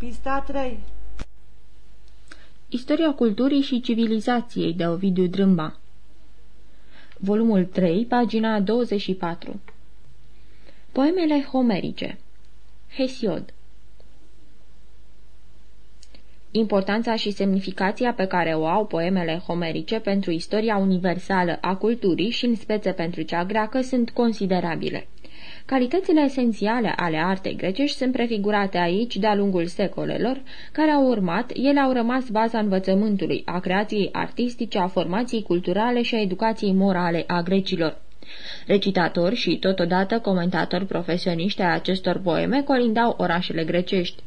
Pista 3 Istoria culturii și civilizației de Ovidiu Drâmba. Volumul 3, pagina 24 Poemele homerice. Hesiod. Importanța și semnificația pe care o au poemele homerice pentru istoria universală a culturii și în speță pentru cea greacă sunt considerabile. Calitățile esențiale ale artei grecești sunt prefigurate aici de-a lungul secolelor, care au urmat, ele au rămas baza învățământului, a creației artistice, a formației culturale și a educației morale a grecilor. Recitatori și totodată comentatori profesioniști ai acestor poeme colindau orașele grecești.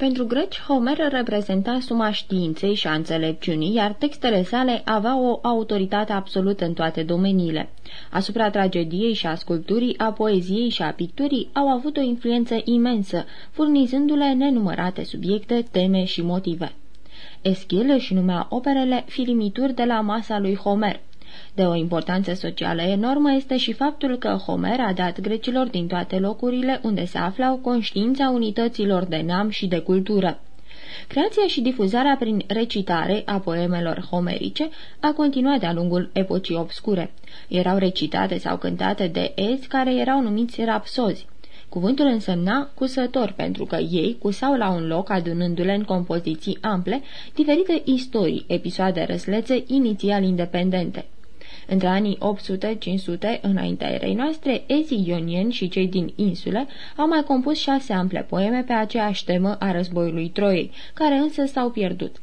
Pentru greci, Homer reprezenta suma științei și a înțelepciunii, iar textele sale aveau o autoritate absolută în toate domeniile. Asupra tragediei și a sculpturii, a poeziei și a picturii au avut o influență imensă, furnizându-le nenumărate subiecte, teme și motive. Eschil își numea operele filimituri de la masa lui Homer – de o importanță socială enormă este și faptul că Homer a dat grecilor din toate locurile unde se aflau conștiința unităților de neam și de cultură. Creația și difuzarea prin recitare a poemelor homerice a continuat de-a lungul epocii obscure. Erau recitate sau cântate de ezi care erau numiți rapsozi. Cuvântul însemna cusător, pentru că ei cusau la un loc adunându-le în compoziții ample diferite istorii, episoade răslețe inițial independente. Între anii 800-500, înaintea erei noastre, ezii ionieni și cei din insule au mai compus șase ample poeme pe aceeași temă a războiului Troiei, care însă s-au pierdut.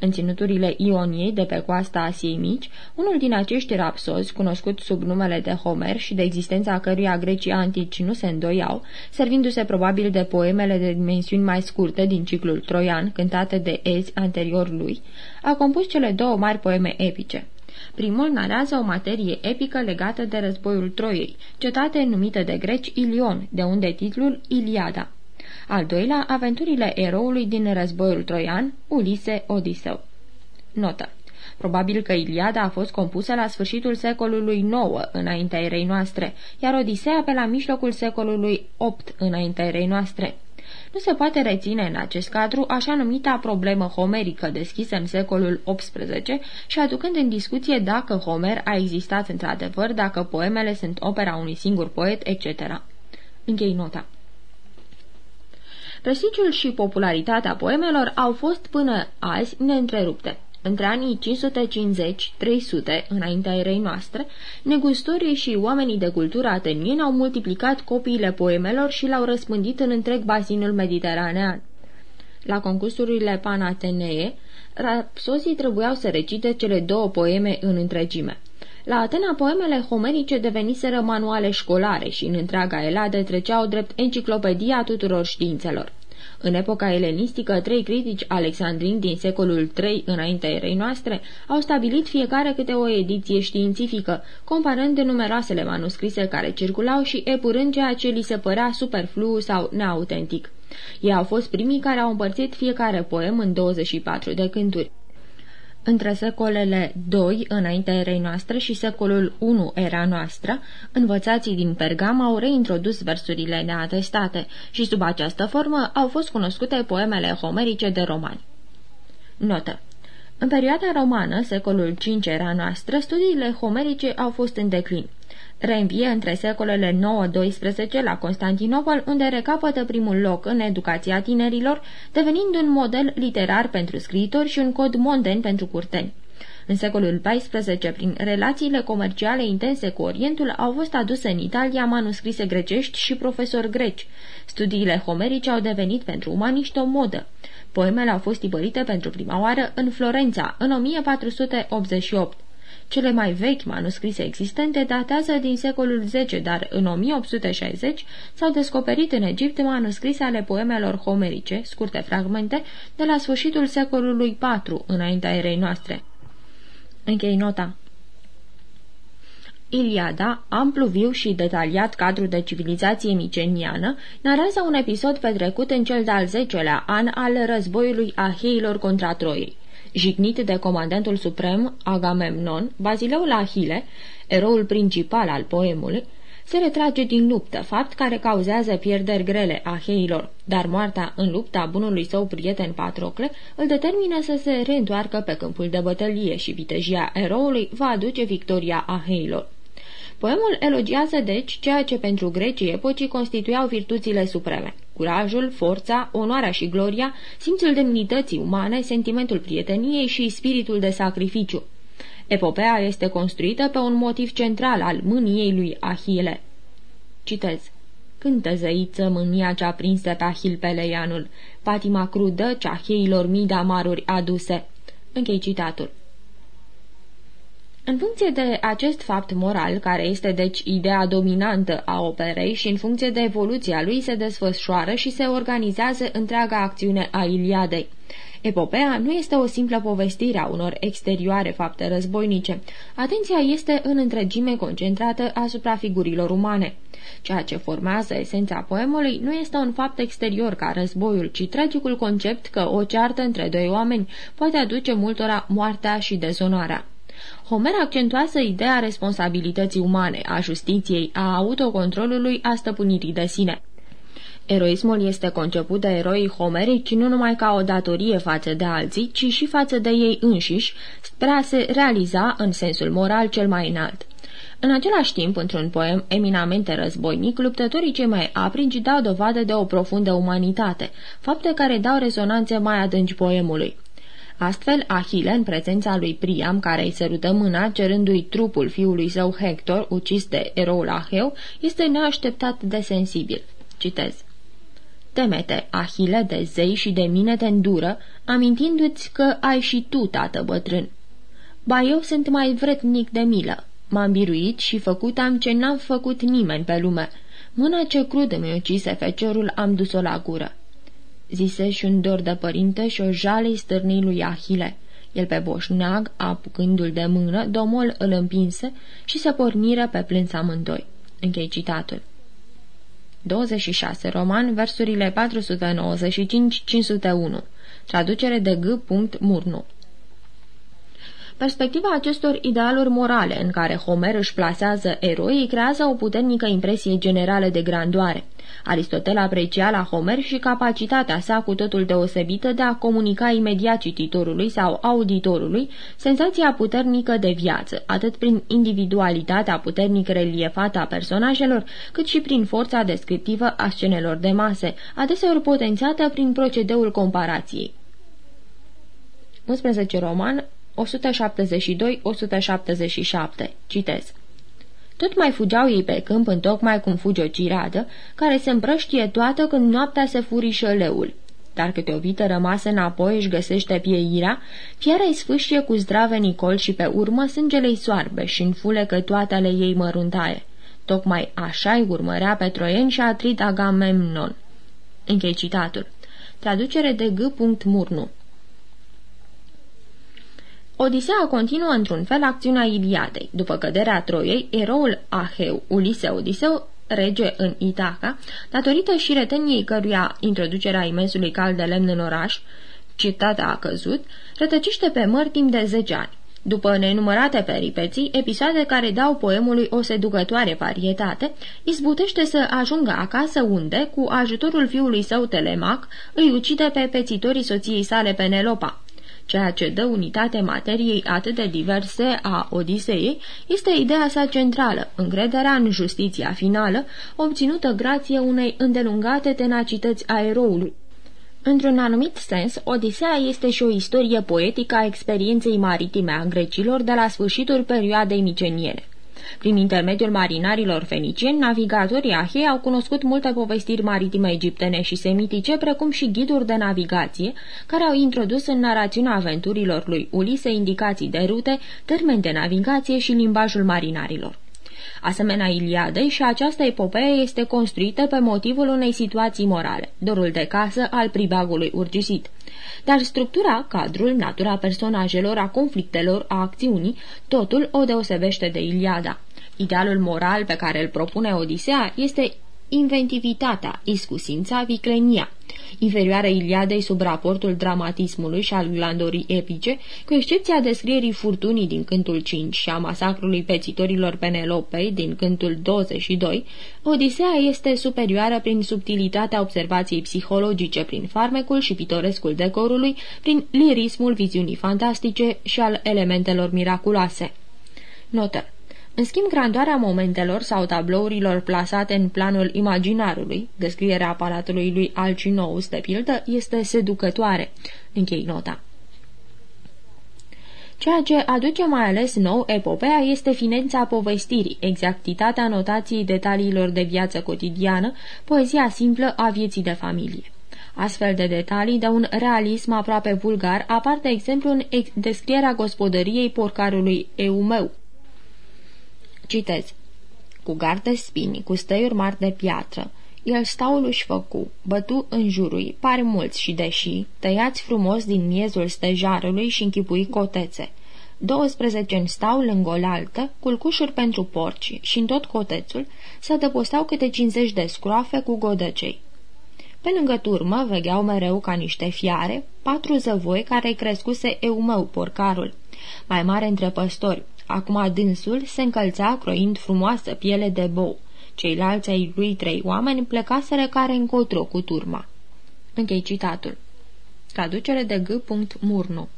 În ținuturile Ioniei de pe coasta Asiei Mici, unul din acești rapsozi, cunoscut sub numele de Homer și de existența căruia grecii antici nu se îndoiau, servindu-se probabil de poemele de dimensiuni mai scurte din ciclul troian, cântate de ezi anterior lui, a compus cele două mari poeme epice. Primul narează o materie epică legată de războiul Troiei, cetate numită de greci Ilion, de unde titlul Iliada. Al doilea, aventurile eroului din războiul troian, Ulise Odiseu. Notă. Probabil că Iliada a fost compusă la sfârșitul secolului IX înaintea erei noastre, iar Odiseea pe la mijlocul secolului VIII înaintea erei noastre. Nu se poate reține în acest cadru așa numita problemă homerică deschisă în secolul XVIII și aducând în discuție dacă Homer a existat într-adevăr, dacă poemele sunt opera unui singur poet, etc. Închei nota. Prestigiul și popularitatea poemelor au fost până azi neîntrerupte. Între anii 550-300, înaintea erei noastre, negustorii și oamenii de cultură atenieni au multiplicat copiile poemelor și le-au răspândit în întreg bazinul mediteranean. La concursurile panatenee, rapsozii trebuiau să recite cele două poeme în întregime. La Atena, poemele homerice deveniseră manuale școlare și în întreaga Elade treceau drept enciclopedia tuturor științelor. În epoca elenistică, trei critici alexandrini din secolul III înaintea erei noastre au stabilit fiecare câte o ediție științifică, comparând de numeroasele manuscrise care circulau și epurând ceea ce li se părea superflu sau neautentic. Ei au fost primii care au împărțit fiecare poem în 24 de cânturi. Între secolele II înaintea erei noastre și secolul I era noastră, învățații din Pergam au reintrodus versurile neatestate și sub această formă au fost cunoscute poemele homerice de romani. Notă în perioada romană, secolul V era noastră, studiile homerice au fost în declin reînvie între secolele 9-12 la Constantinopol, unde recapătă primul loc în educația tinerilor, devenind un model literar pentru scriitori și un cod monden pentru curteni. În secolul XIV, prin relațiile comerciale intense cu Orientul, au fost aduse în Italia manuscrise grecești și profesori greci. Studiile homerice au devenit pentru umaniști o modă. Poemele au fost tipărite pentru prima oară în Florența, în 1488. Cele mai vechi manuscrise existente datează din secolul X, dar în 1860 s-au descoperit în Egipt manuscrise ale poemelor homerice, scurte fragmente, de la sfârșitul secolului IV, înaintea erei noastre. Închei nota. Iliada, amplu viu și detaliat cadru de civilizație miceniană, narează un episod petrecut în cel de-al zecelea an al războiului Aheilor contra Troiei. Jignit de comandantul suprem Agamemnon, Bazileul Ahile, eroul principal al poemului, se retrage din luptă, fapt care cauzează pierderi grele a heilor, dar moartea în lupta bunului său prieten Patrocle îl determină să se reîntoarcă pe câmpul de bătălie și vitejia eroului va aduce victoria a heilor. Poemul elogiază, deci, ceea ce pentru grecii epocii constituiau virtuțile supreme. Curajul, forța, onoarea și gloria, simțul demnității umane, sentimentul prieteniei și spiritul de sacrificiu. Epopea este construită pe un motiv central al mâniei lui Ahile. Citez. Cântă zăiță mânia cea prinsă pe Ahil Peleianul, patima crudă cea cheilor mii de amaruri aduse. Închei citatul. În funcție de acest fapt moral, care este deci ideea dominantă a operei și în funcție de evoluția lui se desfășoară și se organizează întreaga acțiune a Iliadei. Epopea nu este o simplă povestire a unor exterioare fapte războinice. Atenția este în întregime concentrată asupra figurilor umane. Ceea ce formează esența poemului nu este un fapt exterior ca războiul, ci tragicul concept că o ceartă între doi oameni poate aduce multora moartea și dezonarea. Homer accentuează ideea responsabilității umane, a justiției, a autocontrolului, a stăpânirii de sine. Eroismul este conceput de eroii homerici nu numai ca o datorie față de alții, ci și față de ei înșiși, spre a se realiza în sensul moral cel mai înalt. În același timp, într-un poem eminamente războinic, luptătorii cei mai aprigi dau dovadă de o profundă umanitate, fapte care dau rezonanțe mai adânci poemului. Astfel, Ahile, în prezența lui Priam, care îi sărută mâna, cerându-i trupul fiului său Hector, ucis de eroul Aheu, este neașteptat de sensibil. Citez. Temete, Ahile, de zei și de mine te îndură, amintindu-ți că ai și tu, tată bătrân. Ba eu sunt mai vretnic de milă. M-am biruit și făcut am ce n-am făcut nimeni pe lume. Mâna ce crudă mi-o ucise feciorul am dus-o la gură zise și un dor de părinte și o jale stârnii lui Ahile. El pe boșneag, apucându-l de mână, domol îl împinse și se porniră pe plâns amândoi. Închei citatul. 26. Roman, versurile 495-501 Traducere de G. Murnu Perspectiva acestor idealuri morale în care Homer își plasează eroii creează o puternică impresie generală de grandoare. Aristotel aprecia la Homer și capacitatea sa cu totul deosebită de a comunica imediat cititorului sau auditorului senzația puternică de viață, atât prin individualitatea puternic reliefată a personajelor, cât și prin forța descriptivă a scenelor de mase, adeseori potențiată prin procedeul comparației. 11 roman 172-177. Citez. Tot mai fugeau ei pe câmp în tocmai cum fuge o ciradă, care se împrăștie toată când noaptea se furișă leul. Dar câte o vită rămasă înapoi își găsește pieirea, fiara îi sfâșie cu zdrave Nicol și pe urmă sângele-i soarbe și înfulecă toate ale ei măruntaie. Tocmai așa-i urmărea pe Troien și Atrit Agamemnon. Închei citatul. Traducere de G. Murnu Odisea continuă într-un fel acțiunea Iliadei. După căderea Troiei, eroul Aheu, Ulise Odiseu, rege în Itaca, datorită și reteniei căruia introducerea imensului cal de lemn în oraș, cetatea a căzut, rătăciște pe măr timp de 10 ani. După nenumărate peripeții, episoade care dau poemului o seducătoare varietate, izbutește să ajungă acasă unde, cu ajutorul fiului său Telemac, îi ucide pe pețitorii soției sale Penelopa. Ceea ce dă unitate materiei atât de diverse a Odiseei este ideea sa centrală, încrederea în justiția finală, obținută grație unei îndelungate tenacități a eroului. Într-un anumit sens, Odiseea este și o istorie poetică a experienței maritime a grecilor de la sfârșitul perioadei miceniene. Prin intermediul marinarilor fenicieni, navigatorii ahei au cunoscut multe povestiri maritime egiptene și semitice, precum și ghiduri de navigație, care au introdus în narațiunea aventurilor lui Ulise indicații de rute, termeni de navigație și limbajul marinarilor. Asemenea Iliadei și această epopee este construită pe motivul unei situații morale, dorul de casă al pribagului urgisit. Dar structura, cadrul, natura personajelor, a conflictelor, a acțiunii, totul o deosebește de Iliada. Idealul moral pe care îl propune Odisea este inventivitatea, iscusința, viclenia, inferioară Iliadei sub raportul dramatismului și al glandorii epice, cu excepția descrierii furtunii din cântul 5 și a masacrului pețitorilor Penelopei din cântul 22, Odisea este superioară prin subtilitatea observației psihologice, prin farmecul și pitorescul decorului, prin lirismul viziunii fantastice și al elementelor miraculoase. Notă în schimb, grandoarea momentelor sau tablourilor plasate în planul imaginarului, descrierea aparatului lui Alcinous, de pildă, este seducătoare. Închei nota. Ceea ce aduce mai ales nou epopea este finețea povestirii, exactitatea notației detaliilor de viață cotidiană, poezia simplă a vieții de familie. Astfel de detalii de un realism aproape vulgar apar, de exemplu, în descrierea gospodăriei porcarului Eumeu, Citez. Cu garde spini, cu stăiuri mari de piatră, el staul își făcu, bătu în jurul, pare mulți și deși, tăiați frumos din miezul stejarului și închipui cotețe. 12 în stau lângă oaltă, culcușuri pentru porci și în tot cotețul se adăpostau câte 50 de scroafe cu godăcei. Pe lângă turmă vegheau mereu ca niște fiare, patru zăvoi care crescuse eumău porcarul, mai mare între păstori, Acum dânsul se încălța croind frumoasă piele de bou. Ceilalți ai lui trei oameni plecaseră care încotro cu turma. Închei citatul. Traducere de G. Murnu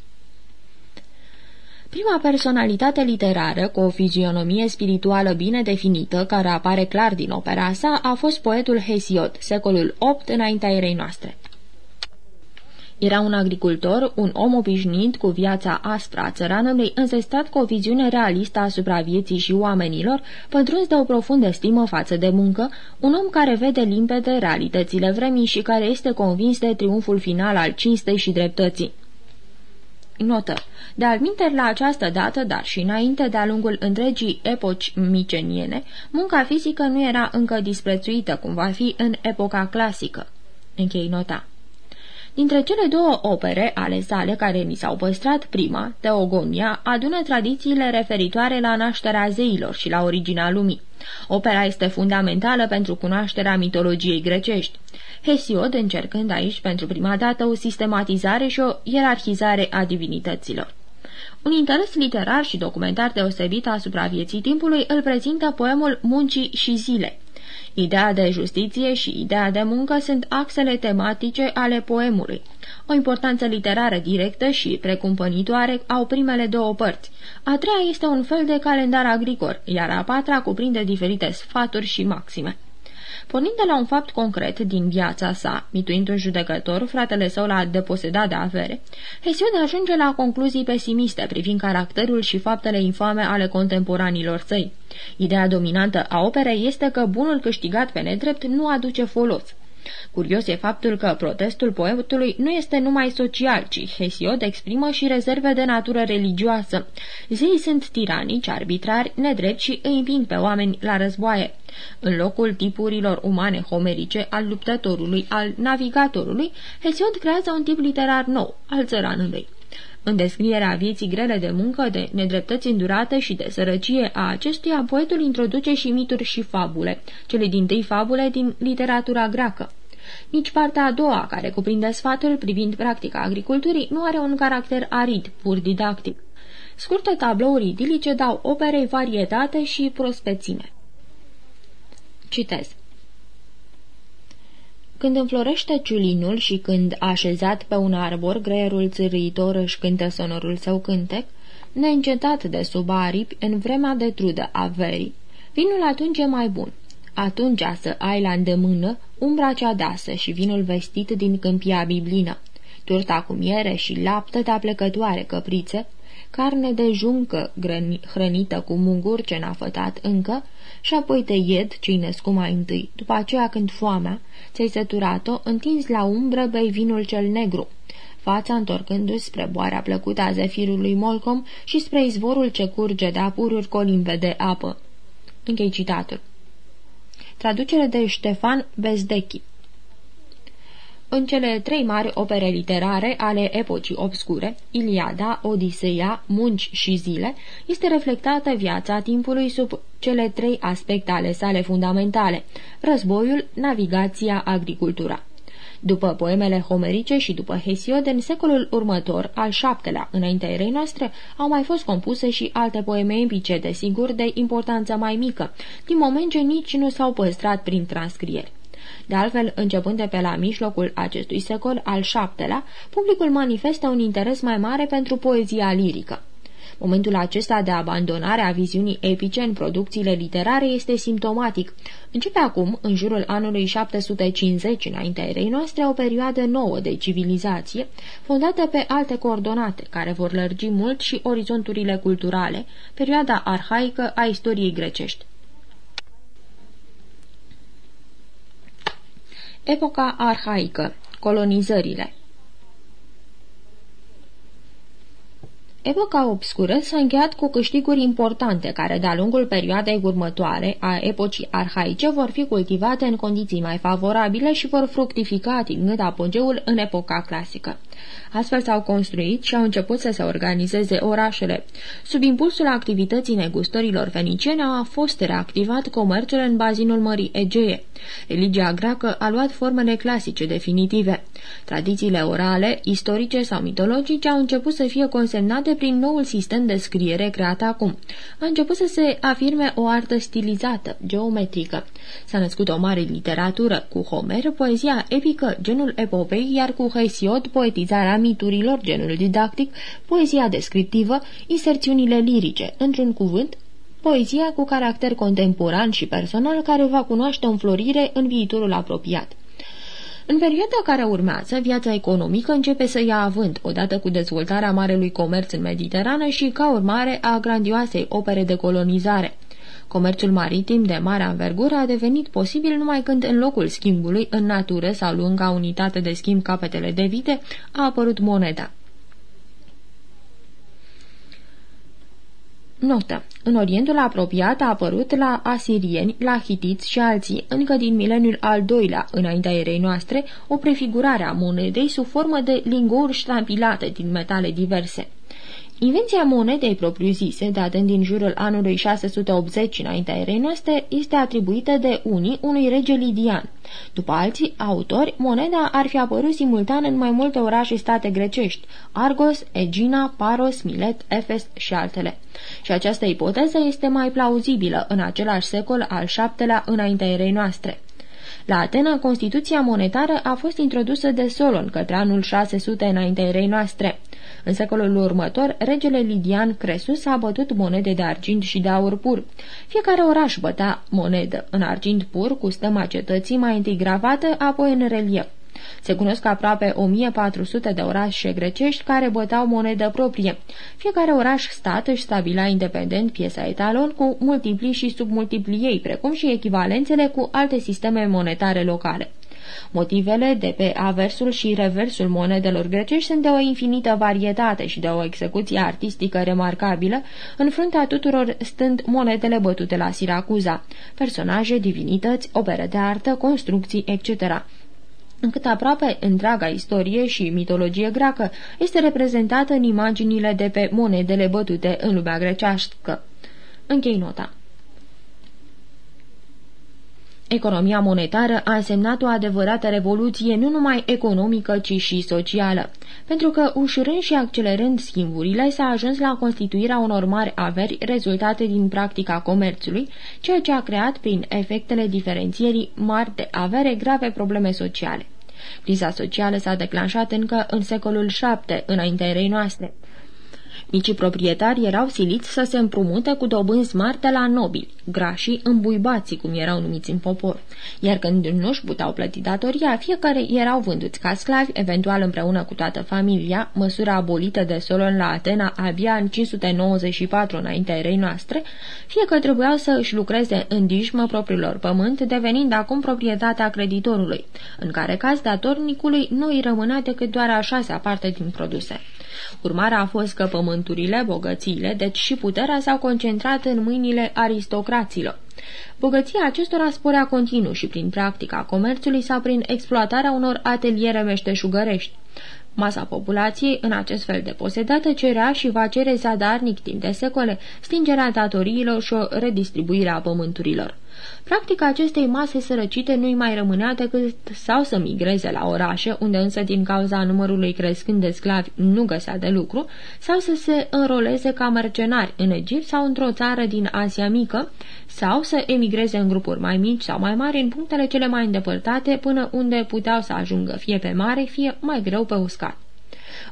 Prima personalitate literară cu o fizionomie spirituală bine definită, care apare clar din opera sa, a fost poetul Hesiod, secolul VIII înaintea erei noastre. Era un agricultor, un om obișnuit cu viața aspră a țăranului, înzestrat cu o viziune realistă asupra vieții și oamenilor, pătruns de o profundă stimă față de muncă, un om care vede limpede realitățile vremii și care este convins de triumful final al cinstei și dreptății. Notă. De alminteri la această dată, dar și înainte de-a lungul întregii epoci miceniene, munca fizică nu era încă disprețuită, cum va fi în epoca clasică. Închei nota. Dintre cele două opere ale sale care ni s-au păstrat, prima, Teogonia, adună tradițiile referitoare la nașterea zeilor și la originea lumii. Opera este fundamentală pentru cunoașterea mitologiei grecești. Hesiod încercând aici pentru prima dată o sistematizare și o ierarhizare a divinităților. Un interes literar și documentar deosebit asupra vieții timpului îl prezintă poemul Muncii și zile, Ideea de justiție și ideea de muncă sunt axele tematice ale poemului. O importanță literară directă și precumpănitoare au primele două părți. A treia este un fel de calendar agricol, iar a patra cuprinde diferite sfaturi și maxime. Pornind de la un fapt concret din viața sa, mituind un judecător, fratele său l-a deposedat de avere, Hesiod ajunge la concluzii pesimiste privind caracterul și faptele infame ale contemporanilor săi. Ideea dominantă a operei este că bunul câștigat pe nedrept nu aduce folos. Curios e faptul că protestul poetului nu este numai social, ci Hesiod exprimă și rezerve de natură religioasă. Zei sunt tiranici, arbitrari, nedrept și îi împing pe oameni la războaie. În locul tipurilor umane homerice al luptătorului, al navigatorului, Hesiod creează un tip literar nou, al țăranului. În descrierea vieții grele de muncă, de nedreptăți îndurate și de sărăcie a acestuia, poetul introduce și mituri și fabule, cele din tâi fabule din literatura greacă. Nici partea a doua, care cuprinde sfaturi privind practica agriculturii, nu are un caracter arid, pur didactic. Scurte tablouri idilice dau operei varietate și prospețime. Citez. Când înflorește ciulinul și când, așezat pe un arbor, greierul țârâitor își cântă sonorul său cântec, neîncetat de sub aripi, în vremea de trudă a verii, vinul atunci e mai bun. Atunci să ai la îndemână umbra cea deasă și vinul vestit din câmpia biblină, turta cu miere și laptă de aplecătoare căprițe, carne de juncă hrănită cu mungur ce n-a fătat încă, și apoi te ied ce-i născu mai întâi. După aceea, când foamea, ți-ai săturat-o, întinzi la umbră, bei vinul cel negru, fața întorcându-se spre boarea plăcută a zefirului Molcom și spre izvorul ce curge de apururi colimbe de apă. Închei citatul. Traducere de Ștefan Bezdechi în cele trei mari opere literare ale epocii obscure, Iliada, Odiseea, Munci și Zile, este reflectată viața timpului sub cele trei aspecte ale sale fundamentale, războiul, navigația, agricultura. După poemele homerice și după Hesiod, în secolul următor, al șaptelea, înaintea erei noastre, au mai fost compuse și alte poeme epice, desigur, de importanță mai mică, din moment ce nici nu s-au păstrat prin transcrieri. De altfel, începând de pe la mijlocul acestui secol, al șaptelea, publicul manifestă un interes mai mare pentru poezia lirică. Momentul acesta de abandonare a viziunii epice în producțiile literare este simptomatic. Începe acum, în jurul anului 750 înaintea erei noastre, o perioadă nouă de civilizație, fondată pe alte coordonate, care vor lărgi mult și orizonturile culturale, perioada arhaică a istoriei grecești. Epoca arhaică, colonizările Epoca obscură s-a încheiat cu câștiguri importante, care de-a lungul perioadei următoare a epocii arhaice vor fi cultivate în condiții mai favorabile și vor fructifica atingând apogeul în epoca clasică. Astfel s-au construit și au început să se organizeze orașele. Sub impulsul activității negustorilor feniciene a fost reactivat comerțul în bazinul Mării Egee. Religia greacă a luat formele clasice definitive. Tradițiile orale, istorice sau mitologice au început să fie consemnate prin noul sistem de scriere creat acum. A început să se afirme o artă stilizată, geometrică. S-a născut o mare literatură, cu Homer, poezia epică, genul epopei, iar cu Hesiod, poetizarea miturilor, genul didactic, poezia descriptivă, inserțiunile lirice, într-un cuvânt, poezia cu caracter contemporan și personal care va cunoaște o înflorire în viitorul apropiat. În perioada care urmează, viața economică începe să ia avânt, odată cu dezvoltarea marelui comerț în Mediterană și ca urmare a grandioasei opere de colonizare. Comerțul maritim de mare învergură a devenit posibil numai când în locul schimbului în natură sau lunga unitate de schimb capetele de vite a apărut moneda. Notă. În Orientul apropiat a apărut la asirieni, la hitiți și alții, încă din mileniul al doilea, înaintea erei noastre, o prefigurare a monedei sub formă de lingouri ștampilate din metale diverse. Invenția monedei propriu-zise, datând din jurul anului 680 înaintea erei noastre, este atribuită de unii unui rege lidian. După alții autori, moneda ar fi apărut simultan în mai multe orașe state grecești, Argos, Egina, Paros, Milet, Efes și altele. Și această ipoteză este mai plauzibilă în același secol al șaptelea înaintea erei noastre. La Atena, Constituția monetară a fost introdusă de Solon către anul 600 înaintea erei noastre. În secolul următor, regele Lidian Cresus a bătut monede de argint și de aur pur. Fiecare oraș bătea monedă în argint pur cu stăma cetății mai întâi gravată, apoi în relief. Se cunosc aproape 1400 de orașe grecești care bătau monedă proprie. Fiecare oraș-stat își stabila independent piesa etalon cu multipli și submultipli ei, precum și echivalențele cu alte sisteme monetare locale. Motivele de pe aversul și reversul monedelor grecești sunt de o infinită varietate și de o execuție artistică remarcabilă, în fruntea tuturor stând monedele bătute la Siracuza, personaje, divinități, opere de artă, construcții, etc încât aproape întreaga istorie și mitologie greacă este reprezentată în imaginile de pe monedele bătute în lumea grecească. Închei nota. Economia monetară a însemnat o adevărată revoluție nu numai economică, ci și socială, pentru că, ușurând și accelerând schimburile, s-a ajuns la constituirea unor mari averi rezultate din practica comerțului, ceea ce a creat, prin efectele diferențierii mari de avere, grave probleme sociale. Criza socială s-a declanșat încă în secolul VII, înaintea erei noastre. Micii proprietari erau siliți să se împrumute cu dobânzi mari de la nobili, grașii îmbuibații, cum erau numiți în popor, iar când nu își puteau plăti datoria, fiecare erau vânduți ca sclavi, eventual împreună cu toată familia, măsura abolită de Solon la Atena abia în 594 înaintea erei noastre, fie că trebuiau să își lucreze în dijmă propriilor pământ, devenind acum proprietatea creditorului, în care caz datornicului nu îi rămânea decât doar a șasea parte din produse. Urmarea a fost că pământurile, bogățiile, deci și puterea s-au concentrat în mâinile aristocratului corporațiilor. Bogăția acestora sporea continuu și prin practica comerțului sau prin exploatarea unor ateliere meșteșugărești. Masa populației, în acest fel de posedată, cerea și va cere zadarnic timp de secole stingerea datoriilor și o redistribuire a pământurilor. Practica acestei mase sărăcite nu-i mai rămânea decât sau să migreze la orașe, unde însă din cauza numărului crescând de sclavi nu găsea de lucru, sau să se înroleze ca mercenari în Egipt sau într-o țară din Asia Mică, sau să emigreze în grupuri mai mici sau mai mari în punctele cele mai îndepărtate până unde puteau să ajungă fie pe mare, fie mai greu pe uscat.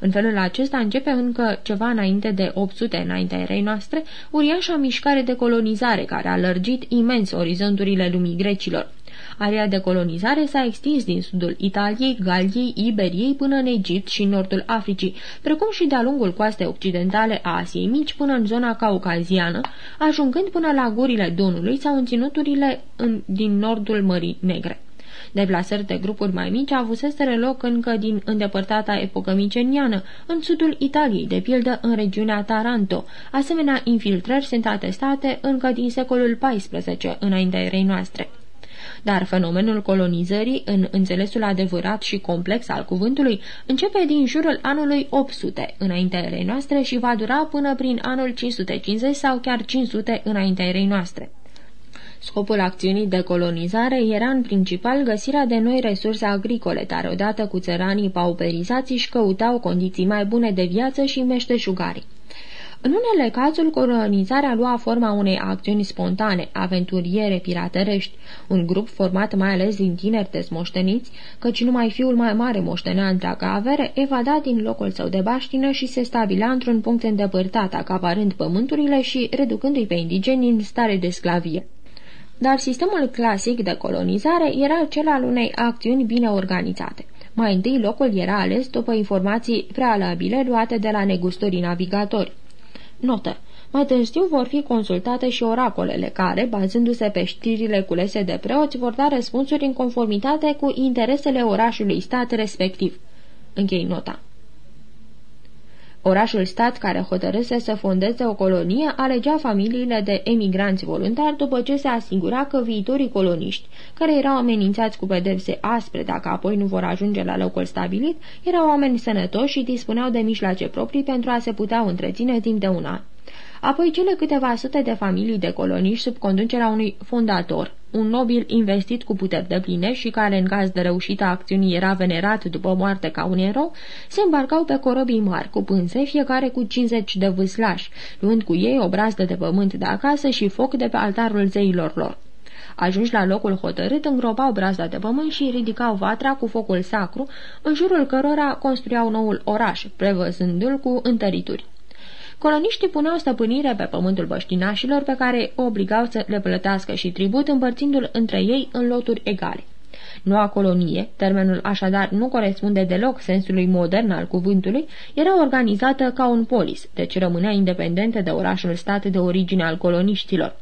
În felul acesta începe încă ceva înainte de 800 înaintea erei noastre, uriașa mișcare de colonizare care a lărgit imens orizonturile lumii grecilor. Area de colonizare s-a extins din sudul Italiei, Galiei, Iberiei până în Egipt și în nordul Africii, precum și de-a lungul coastei occidentale a Asiei Mici până în zona caucaziană, ajungând până la gurile Donului sau în ținuturile în, din nordul Mării Negre. Deplasări de grupuri mai mici avuseseră loc încă din îndepărtata epocă miceniană, în sudul Italiei, de pildă în regiunea Taranto. Asemenea, infiltrări sunt atestate încă din secolul XIV, înaintea erei noastre. Dar fenomenul colonizării, în înțelesul adevărat și complex al cuvântului, începe din jurul anului 800, înaintea erei noastre, și va dura până prin anul 550 sau chiar 500 înaintea erei noastre. Scopul acțiunii de colonizare era în principal găsirea de noi resurse agricole, dar odată cu țăranii pauperizați își căutau condiții mai bune de viață și meșteșugari. În unele cazuri, colonizarea lua forma unei acțiuni spontane, aventuriere, piratărești, un grup format mai ales din tineri desmoșteniți, căci numai fiul mai mare moștenea întreaga avere, evada din locul său de baștină și se stabilea într-un punct îndepărtat, acaparând pământurile și reducându-i pe indigeni în stare de sclavie dar sistemul clasic de colonizare era cel al unei acțiuni bine organizate. Mai întâi locul era ales după informații prealabile luate de la negustorii navigatori. Notă. Mai târziu vor fi consultate și oracolele care, bazându-se pe știrile culese de preoți, vor da răspunsuri în conformitate cu interesele orașului stat respectiv. Închei nota. Orașul stat care hotărâse să fondeze o colonie alegea familiile de emigranți voluntari după ce se asigura că viitorii coloniști, care erau amenințați cu pedepse aspre dacă apoi nu vor ajunge la locul stabilit, erau oameni sănătoși și dispuneau de mijloace proprii pentru a se putea întreține timp de un an. Apoi cele câteva sute de familii de coloniști sub conducerea unui fondator, un nobil investit cu puteri de pline și care în caz de reușită acțiunii era venerat după moarte ca un erou, se îmbarcau pe corobii mari cu pânze, fiecare cu 50 de vâslași, luând cu ei o brazdă de pământ de acasă și foc de pe altarul zeilor lor. Ajunși la locul hotărât, îngropau brazda de pământ și ridicau vatra cu focul sacru, în jurul cărora construiau noul oraș, prevăzându-l cu întărituri. Coloniștii puneau stăpânire pe pământul băștinașilor pe care o obligau să le plătească și tribut împărțindu-l între ei în loturi egale. Noua colonie, termenul așadar nu corespunde deloc sensului modern al cuvântului, era organizată ca un polis, deci rămânea independentă de orașul stat de origine al coloniștilor.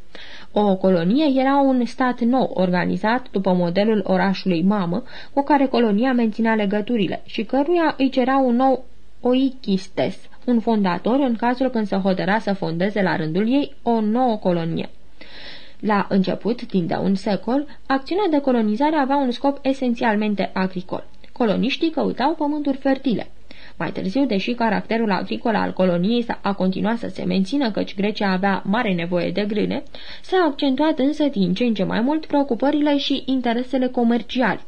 O colonie era un stat nou, organizat după modelul orașului mamă, cu care colonia menținea legăturile și căruia îi cerea un nou oichistes, un fondator în cazul când se hotăra să fondeze la rândul ei o nouă colonie. La început, timp de un secol, acțiunea de colonizare avea un scop esențialmente agricol. Coloniștii căutau pământuri fertile. Mai târziu, deși caracterul agricol al coloniei a continuat să se mențină, căci Grecia avea mare nevoie de grâne, s-a accentuat însă din ce în ce mai mult preocupările și interesele comerciale.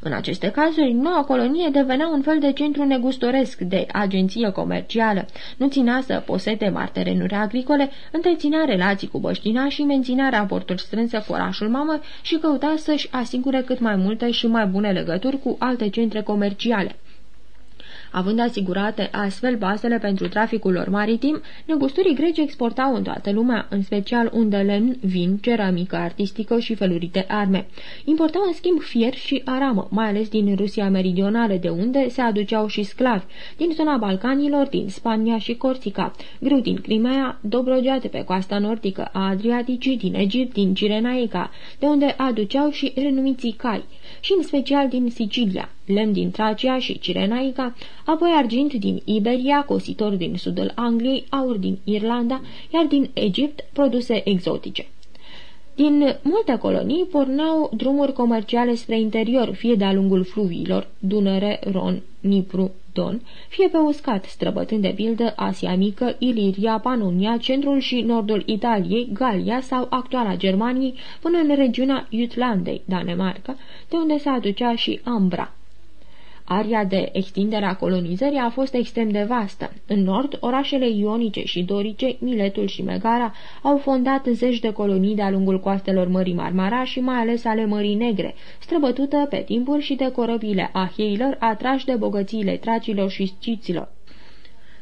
În aceste cazuri, noua colonie devenea un fel de centru negustoresc de agenție comercială. Nu ținea să posete mari terenuri agricole, întreținea relații cu băștina și menținea raporturi strânse cu orașul mamă și căuta să-și asigure cât mai multe și mai bune legături cu alte centre comerciale. Având asigurate astfel bazele pentru traficul lor maritim, negusturii greci exportau în toată lumea, în special unde lemn, vin, ceramică artistică și felurite arme. Importau în schimb fier și aramă, mai ales din Rusia meridională, de unde se aduceau și sclavi, din zona Balcanilor, din Spania și Corsica, grâu din Crimea, Dobrogea de pe coasta nordică a Adriaticii, din Egipt, din Cirenaica, de unde aduceau și renumiții cai și în special din Sicilia, lemn din Tracia și Cirenaica, apoi argint din Iberia, cositor din sudul Angliei, aur din Irlanda, iar din Egipt produse exotice. Din multe colonii porneau drumuri comerciale spre interior, fie de-a lungul fluviilor, Dunăre, Ron, Nipru, Don, fie pe uscat, străbătând de pildă Asia Mică, Iliria, Panonia, centrul și nordul Italiei, Galia sau actuala Germaniei, până în regiunea Jutlandei, Danemarca, de unde se aducea și Ambra. Aria de extindere a colonizării a fost extrem de vastă. În nord, orașele ionice și dorice, Miletul și Megara, au fondat zeci de colonii de-a lungul coastelor Mării Marmara și mai ales ale Mării Negre, străbătută pe timpuri și de corăbile aheilor atrași de bogățiile tracilor și sciților.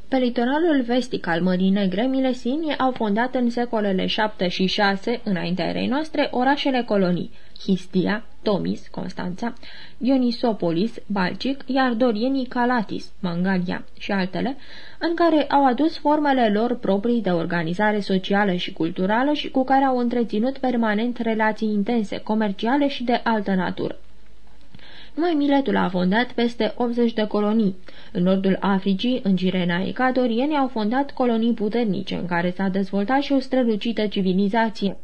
Pe litoralul vestic al Mării Negre, milesinii au fondat în secolele 7 și 6, înaintea erei noastre, orașele colonii, Histia, Tomis, Constanța, Dionisopolis, Balcic, iar dorienii Calatis, Mangalia și altele, în care au adus formele lor proprii de organizare socială și culturală și cu care au întreținut permanent relații intense, comerciale și de altă natură. Numai Miletul a fondat peste 80 de colonii. În nordul Africii, în Girenaica, dorienii au fondat colonii puternice, în care s-a dezvoltat și o strălucită civilizație.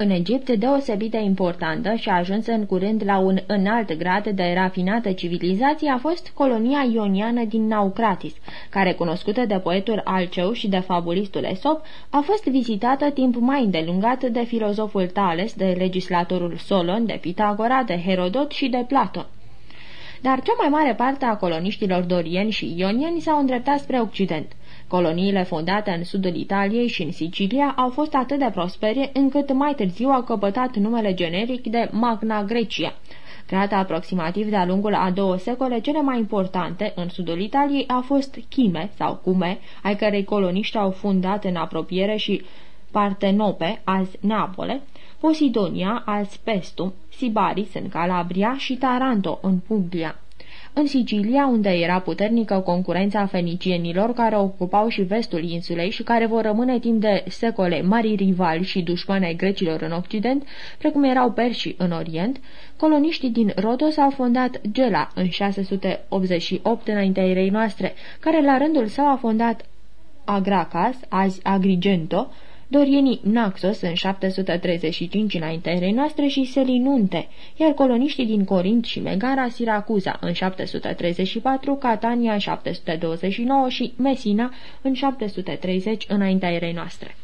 În Egipt, deosebit de importantă și a ajuns în curând la un înalt grad de rafinată civilizație a fost colonia ioniană din Naucratis, care, cunoscută de poetul Alceu și de fabulistul Esop, a fost vizitată timp mai îndelungat de filozoful Tales, de legislatorul Solon, de Pitagora, de Herodot și de Platon dar cea mai mare parte a coloniștilor dorieni și ionieni s-au îndreptat spre Occident. Coloniile fondate în sudul Italiei și în Sicilia au fost atât de prospere încât mai târziu au căpătat numele generic de Magna Grecia. Creată aproximativ de-a lungul a două secole, cele mai importante în sudul Italiei au fost Chime sau Cume, ai cărei coloniști au fundat în apropiere și Partenope, azi Neapole, Posidonia, azi Pestum, Sibaris în Calabria și Taranto în Puglia. În Sicilia, unde era puternică concurența fenicienilor care ocupau și vestul insulei și care vor rămâne timp de secole mari rivali și dușmani ai grecilor în Occident, precum erau persii în Orient, coloniștii din Rodos au fondat Gela în 688 înaintea erei noastre, care la rândul său a fondat Agracas, azi Agrigento, dorienii Naxos în 735 înaintea erei noastre și Selinunte, iar coloniștii din Corint și Megara, Siracuza în 734, Catania în 729 și Messina în 730 înaintea erei noastre.